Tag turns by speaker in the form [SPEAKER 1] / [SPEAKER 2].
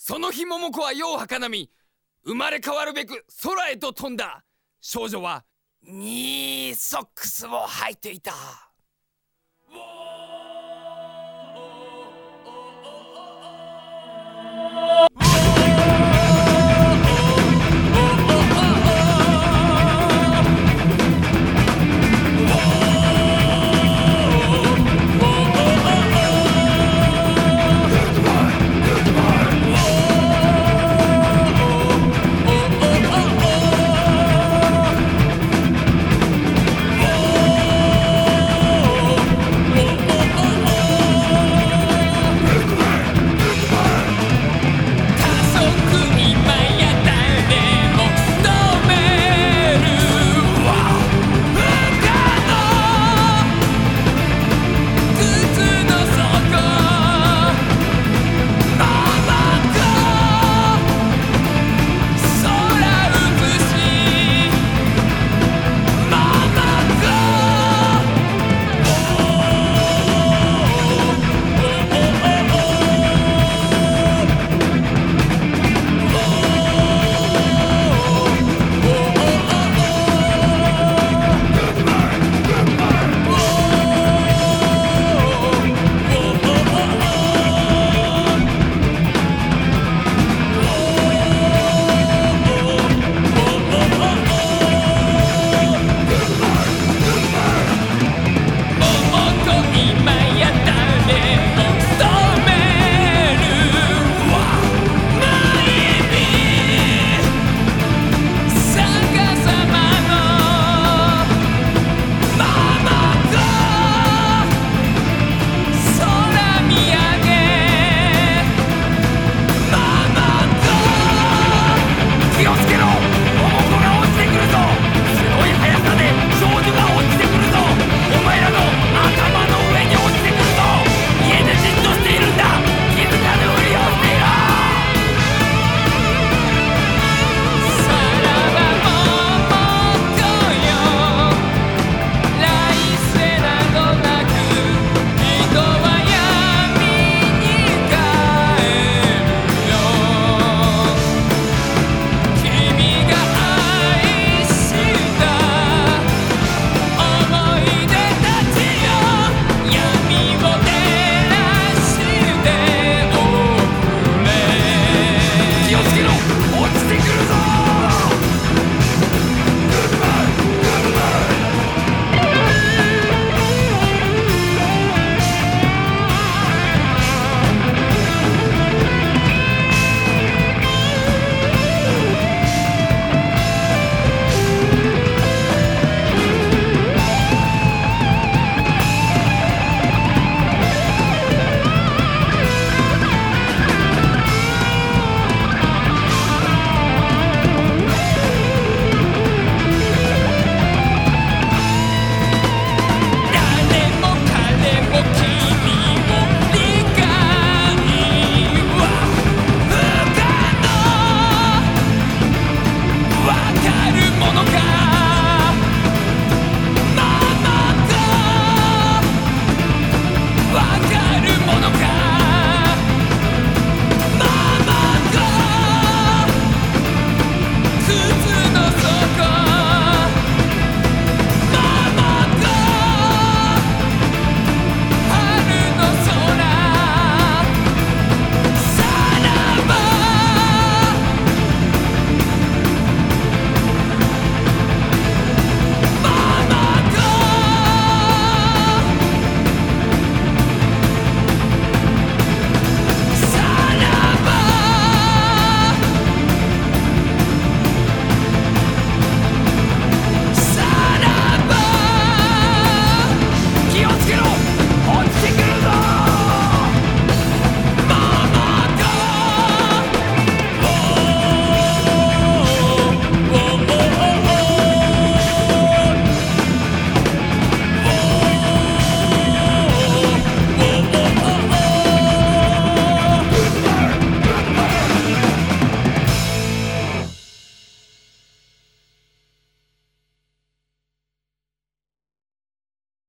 [SPEAKER 1] その日桃子は世を儚み生まれ変わるべく空へと飛んだ。少女はニーソックスを履いていた。